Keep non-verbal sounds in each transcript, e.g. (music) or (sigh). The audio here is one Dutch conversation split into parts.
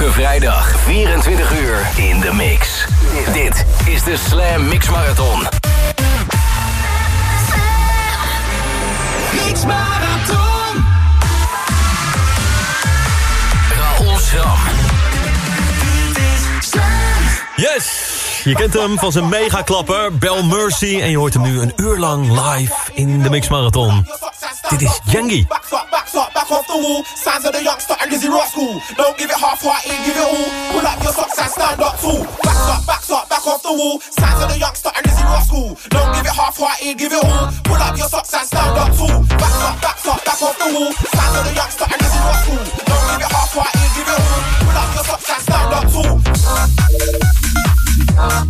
Elke vrijdag 24 uur in de mix. Dit is de Slam Mix Marathon. Mix Marathon. Raoul Schram. Yes! Je kent hem van zijn megaklapper, Bel Mercy. En je hoort hem nu een uur lang live in de Mix Marathon. Dit is Jengi. Back off the wall. Signs of the youngster and Lizzie Rock school. Don't give it half-hearted, give it all. Pull up your socks and stand up tall. Back up, back up, back off the wall. Signs of the youngster and Lizzie Rock school. Don't give it half-hearted, give it all. Pull up your socks and stand up tall. Back up, back up, back off the wall. Signs of the youngster and Lizzie Rock school. Don't give it half-hearted, give it all. Pull up your socks and stand up tall.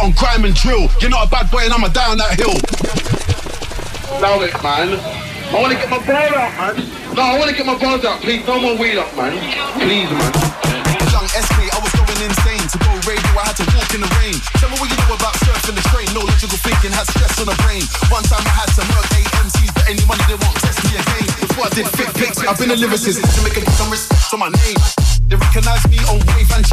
on crime and drill. You're not a bad boy and I'ma die on that hill. Now it, man. I wanna get my bars up, man. No, I wanna get my bars up, please. No more weed up, man. Please, man. Young SK, I was going insane. To go radio, I had to walk in the rain. Tell me what you know about surfing the train. No logical thinking, had stress on the brain. One time I had some work. eight MCs, but any money they won't test me again. Before I did fit pics, I've been a lyricist. to make a respect So my name. They recognize me on wave and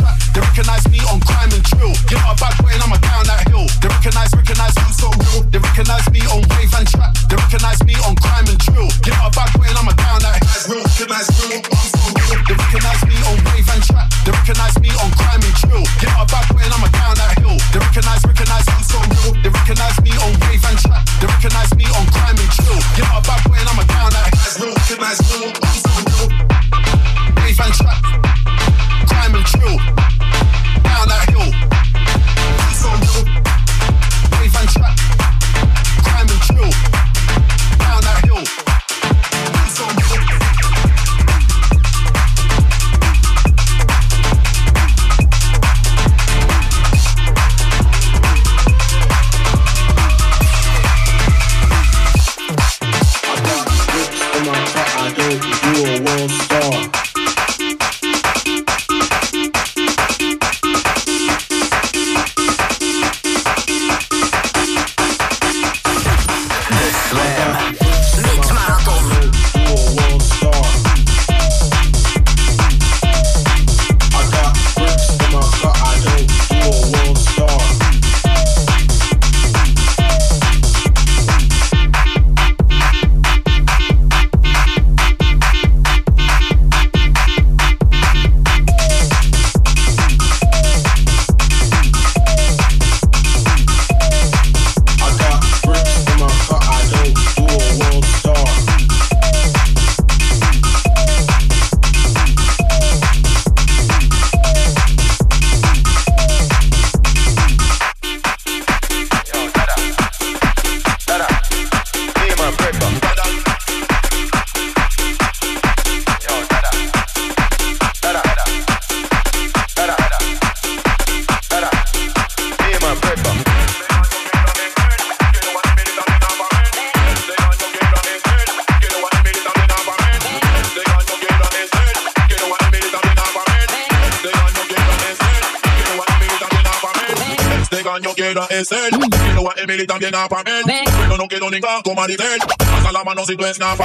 llena papel. Pero no quiero ni canto, Maribel. Pasa la mano si tú es nada.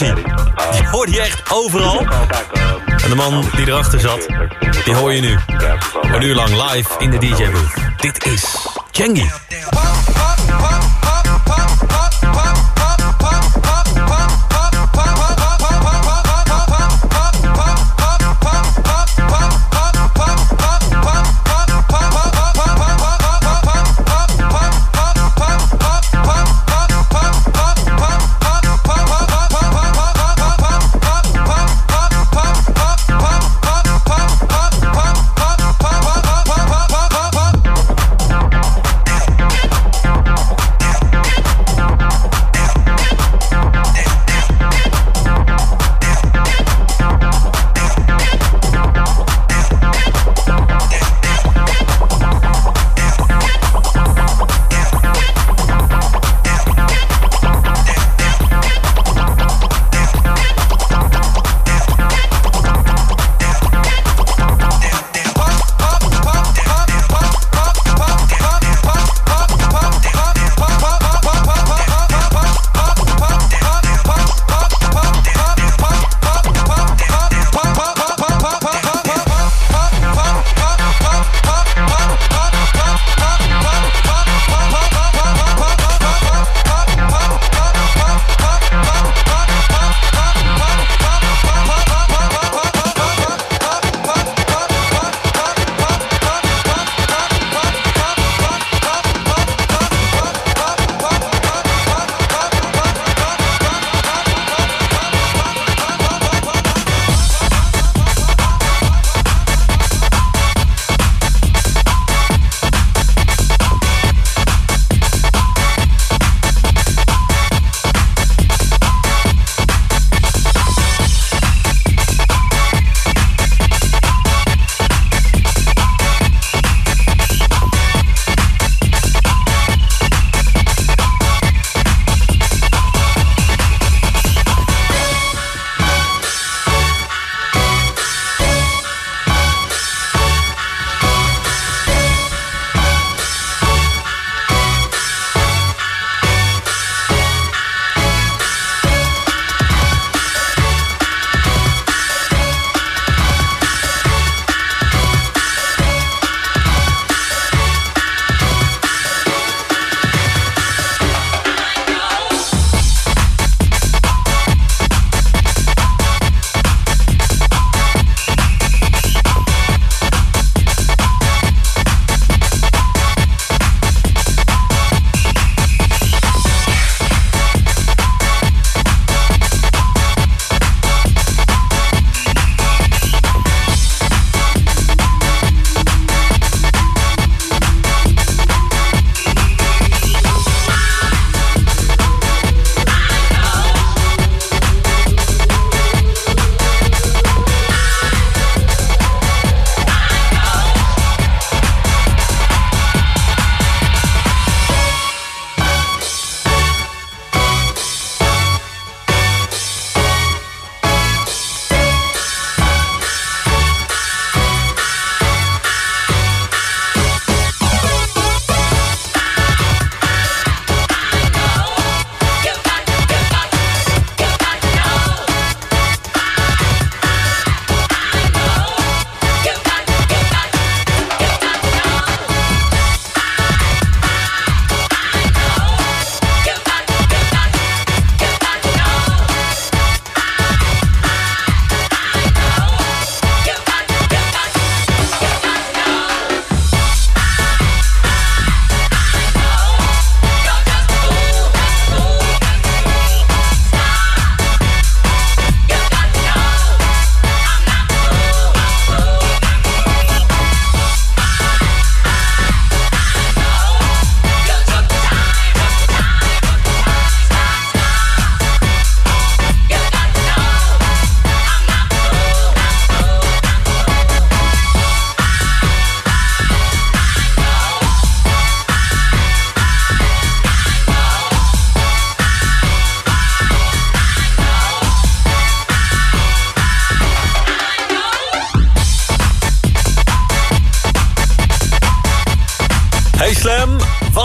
Mercy. Die hoorde je echt overal. En de man die erachter zat, die hoor je nu. Een uur lang live in de DJ-booth. Dit is Chengi.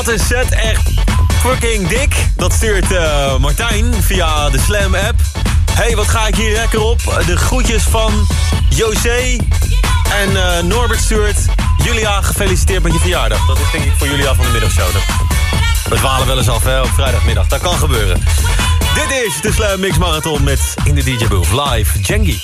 Wat een set, echt fucking dik. Dat stuurt eh, Martijn via de Slam app. hey, wat ga ik hier lekker op? De groetjes van José en eh, Norbert stuurt... Julia, gefeliciteerd met je verjaardag. Dat is denk ik voor Julia van de middagshow. We dwalen wel eens af hè, op vrijdagmiddag. Dat kan gebeuren. Dit is de Slam Mix Marathon met in de DJ Booth live Jengi.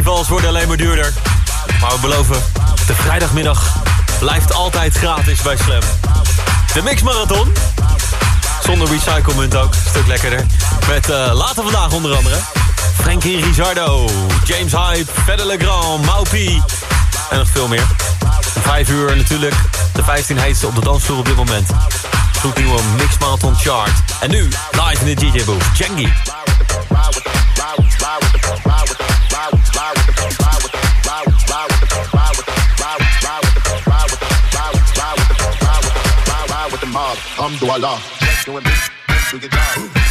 Alles wordt alleen maar duurder. Maar we beloven, de vrijdagmiddag blijft altijd gratis bij Slam. De Mix Marathon. Zonder recyclemunt ook. Een stuk lekkerder. Met uh, later vandaag onder andere... Frankie Rizardo, James Hype, Fedde Legrand, Maupi en nog veel meer. Vijf uur natuurlijk de 15 heetste op de dansvloer op dit moment. nieuwe Mix Marathon Chart. En nu live in de DJ booth, Jengi. Douala. Doing this, do.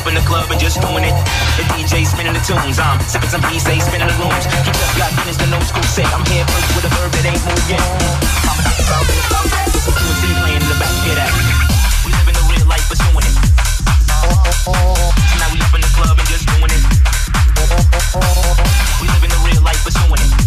up in the club and just doing it. The DJ spinning the tunes, I'm sipping some P. C. spinning the rooms. Keep up, got finished the no school set. I'm here first with a verb that ain't moved yet. I'm the club in the playing in the back, of that? We living the real life, but doing it. Now we up in the club and just doing it. We living the real life, but doing it.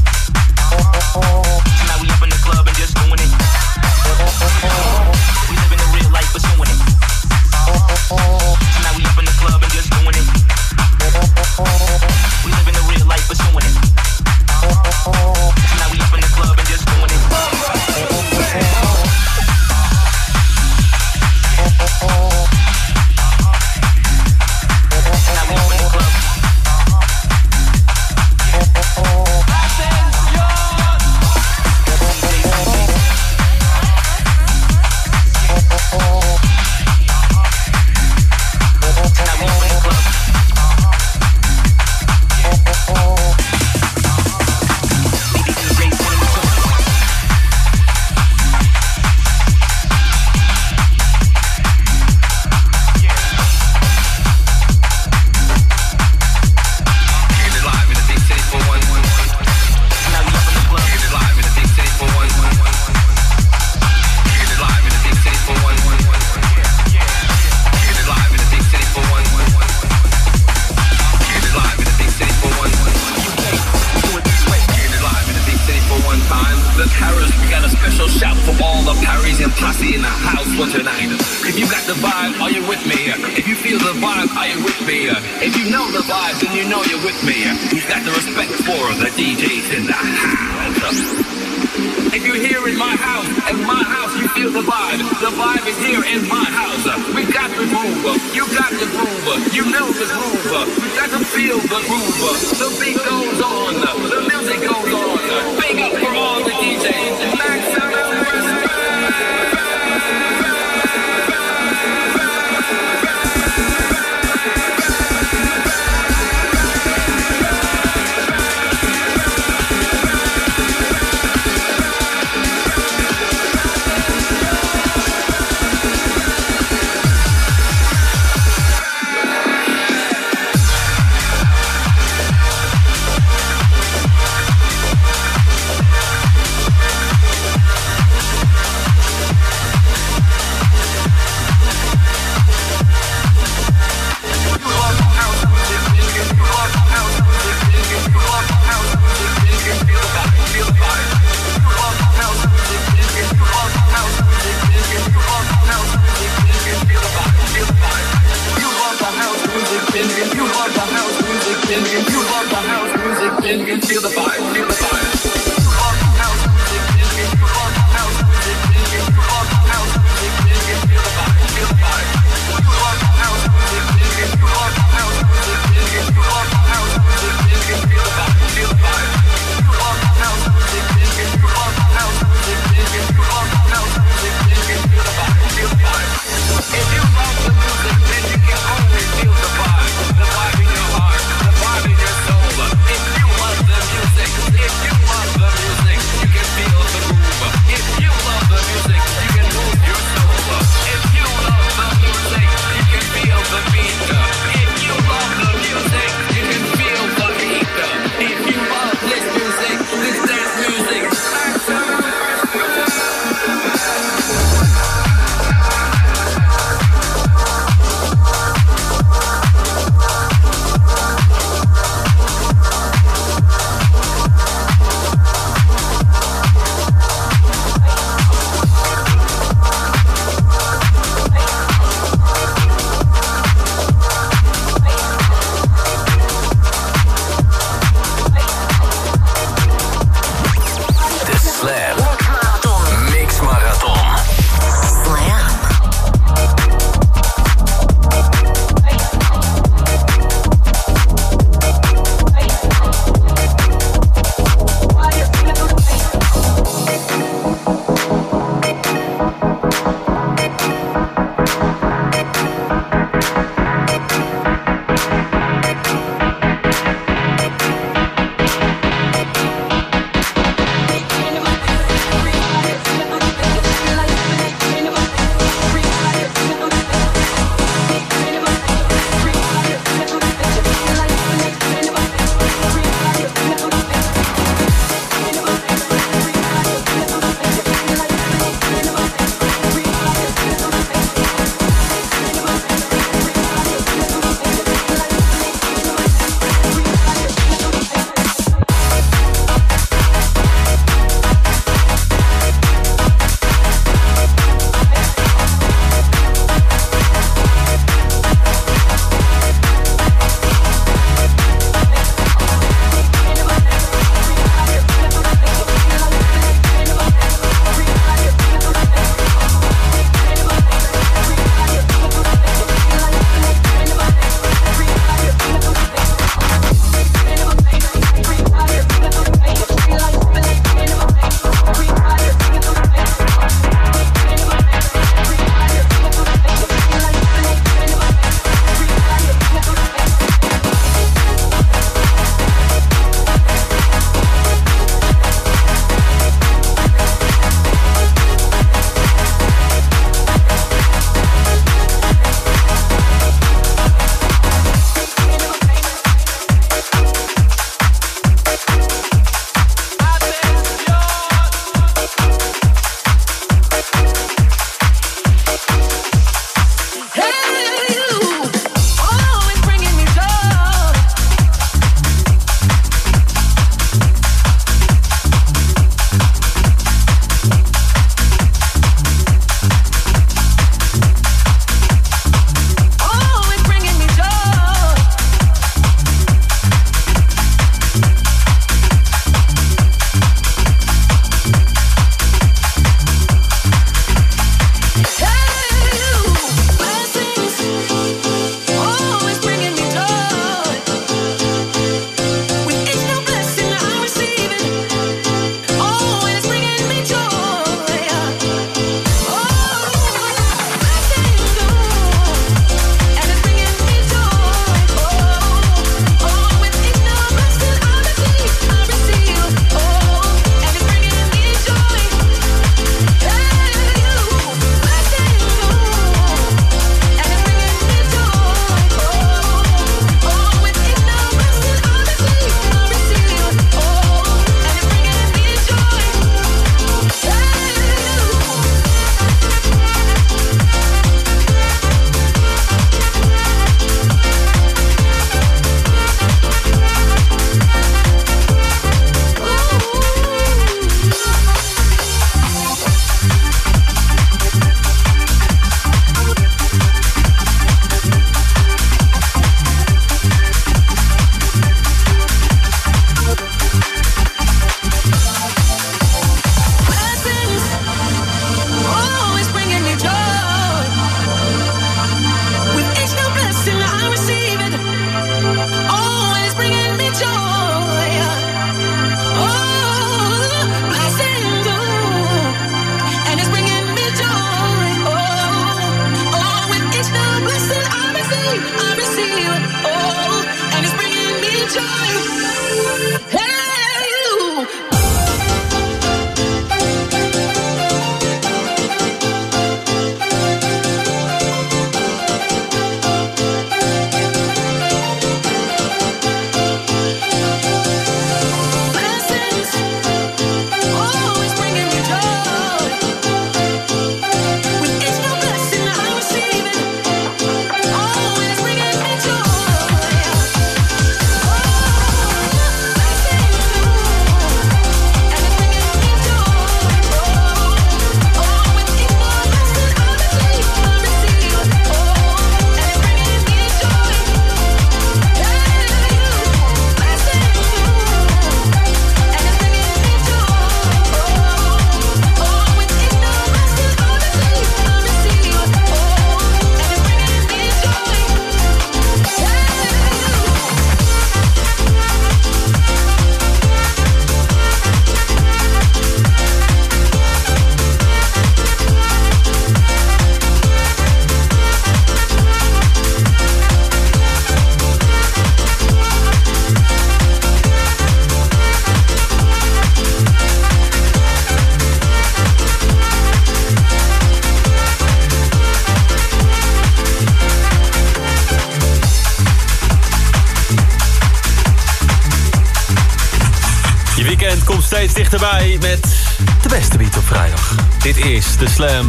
Dit is de Slam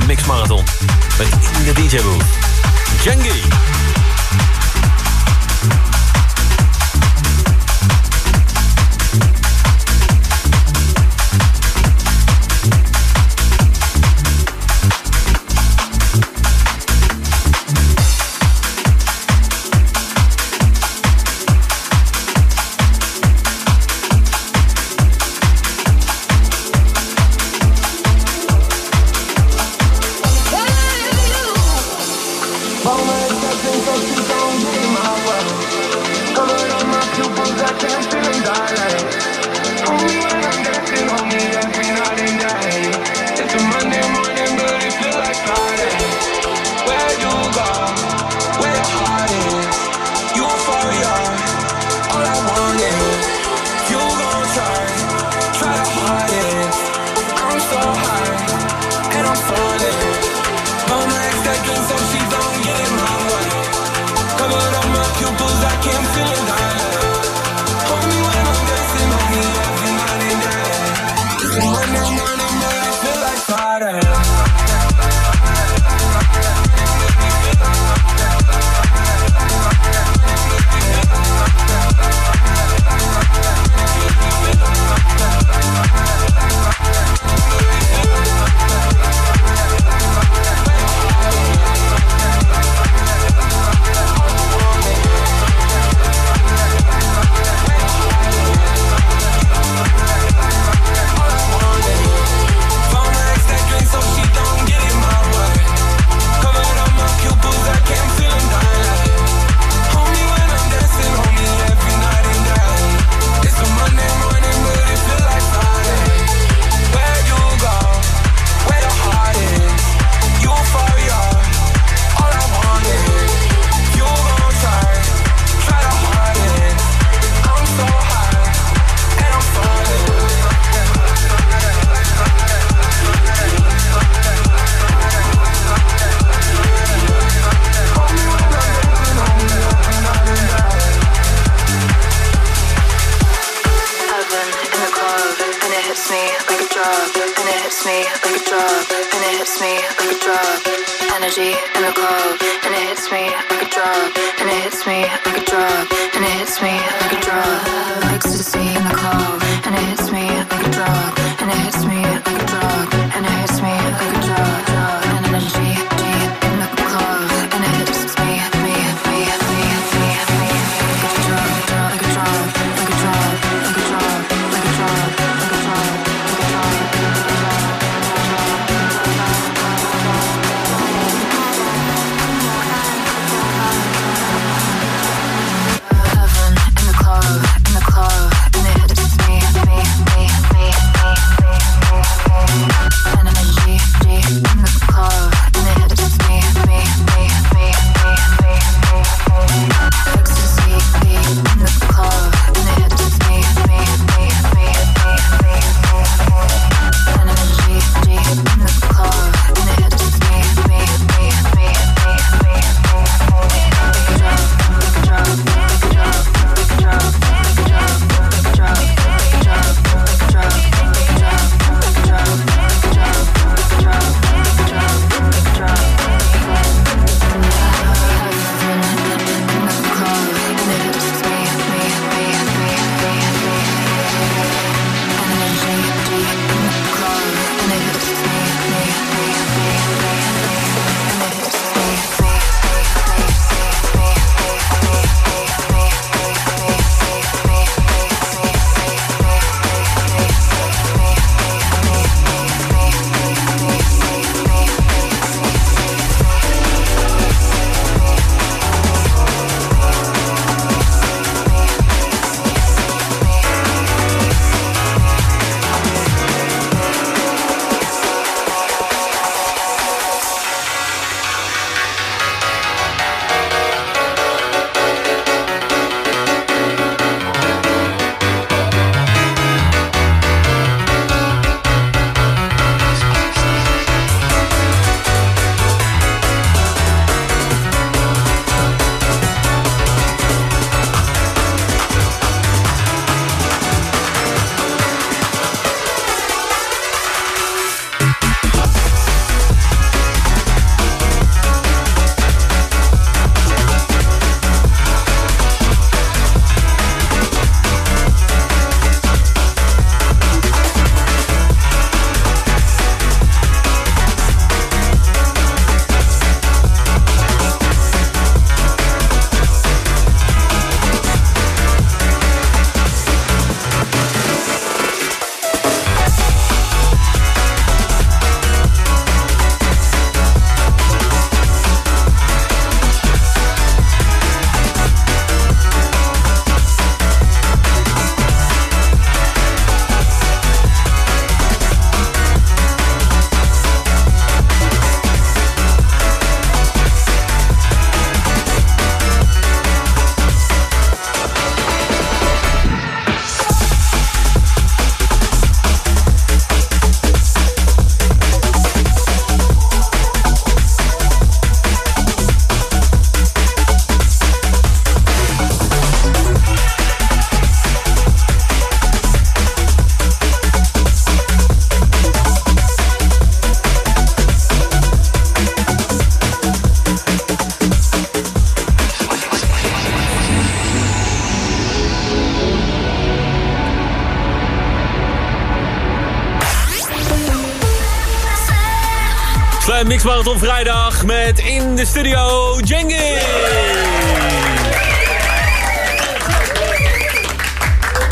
Marathon vrijdag met in de studio Jengi.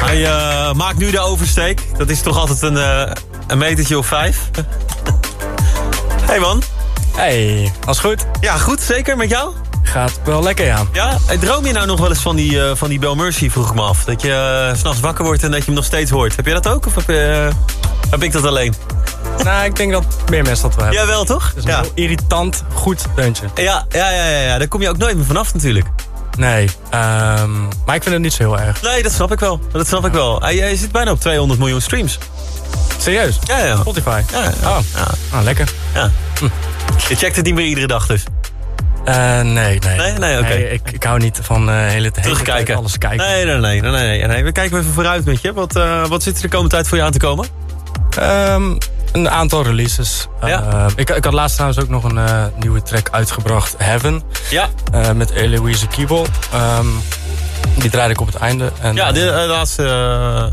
Hij eh, maakt nu de oversteek. Dat is toch altijd een, eh, een metertje of vijf. (laughs) hey man. Hey, alles goed? Ja, goed. Zeker met jou? Gaat wel lekker, ja. Ja, droom je nou nog wel eens van die, eh, van die Bel Mercy, vroeg ik me af. Dat je s s'nachts wakker wordt en dat je hem nog steeds hoort. Heb jij dat ook of heb, je, heb ik dat alleen? Nou, ik denk dat meer mensen dat wel hebben. Jawel, toch? Het is een Ja. heel irritant goed deuntje. Ja, ja, ja, ja, ja, daar kom je ook nooit meer vanaf natuurlijk. Nee, ehm, maar ik vind het niet zo heel erg. Nee, dat snap ik wel. Dat snap ik wel. Hij, hij zit bijna op 200 miljoen streams. Serieus? Ja, ja. Spotify? Ja, ja. Oh. Ah, lekker. ja. Je checkt het niet meer iedere dag dus. Eh, nee, nee. Nee? Nee, oké. ik, ik hou niet van eh hele, Terugkijken. alles kijken. Nee, nee, nee, nee, nee, nee. We kijken even vooruit met je. Wat, eh, wat zit er de komende tijd voor je aan te komen? Ehm, een aantal releases. Ja. Eh, ik, ik had laatst trouwens ook nog een eh, nieuwe track uitgebracht, Heaven. Ja, eh, met Eloise Kiebel. Ehm, die draaide ik op het einde. En, ja de laatste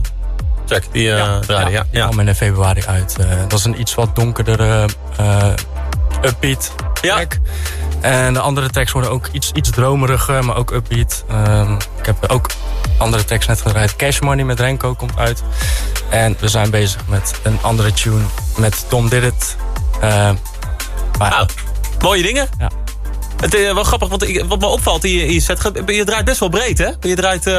track die eh draaide. Ja, Die ja. kwam in februari uit. Dat is een iets wat donkerdere upbeat Ja. track. En de andere tracks worden ook iets, iets dromeriger, maar ook upbeat. Um, ik heb ook andere tracks net gedraaid. Cash Money met Renko komt uit. En we zijn bezig met een andere tune met Tom Did It. Uh, maar, Nou, mooie dingen. Ja. Het is wel grappig, want ik, wat me opvalt in je, in je set, je draait best wel breed, hè? Je draait... Uh...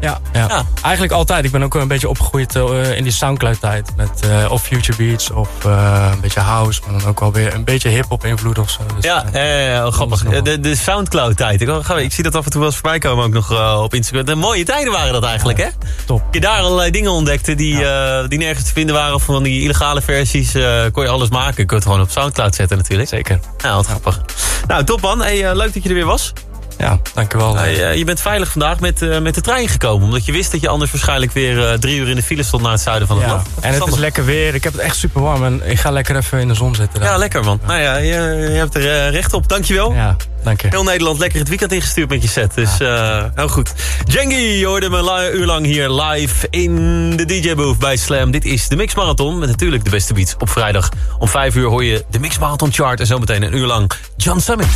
Ja, ja. Ja. eigenlijk altijd. Ik ben ook een beetje opgegroeid uh, in die Soundcloud-tijd. Met uh, of Future Beats of een beetje house. Maar dan ook wel weer een beetje hip-hop invloed of zo. Dus, ja, ja, grappig. De, de Soundcloud-tijd. Ik, ik zie dat af en toe wel eens voorbij komen ook nog op Instagram. De mooie tijden waren dat eigenlijk, ja, hè? Top. Je daar allerlei dingen ontdekte die, ja. die nergens te vinden waren. Of van die illegale versies kon je alles maken. Je kunt het gewoon op Soundcloud zetten natuurlijk. Zeker. Nou, wat grappig. Nou, top Hey, leuk dat je er weer was. Ja, dankjewel. Uh, je bent veilig vandaag met, uh, met de trein gekomen. Omdat je wist dat je anders waarschijnlijk weer uh, drie uur in de file stond naar het zuiden van het ja. land. En het is lekker weer. Ik heb het echt super warm. En ik ga lekker even in de zon zitten. Daar. Ja, lekker man. Ja. Nou ja, je, je hebt er eh, recht op. Dankjewel. Ja, dank je. Heel Nederland lekker het weekend ingestuurd met je set. Dus ja. heel goed. Jengi, je hoorde me een uur lang hier live in de DJ-booth bij Slam. Dit is de Mix Marathon. Met natuurlijk de beste beats. Op vrijdag om vijf uur hoor je de Mix Marathon chart. En zometeen een uur lang John Summit.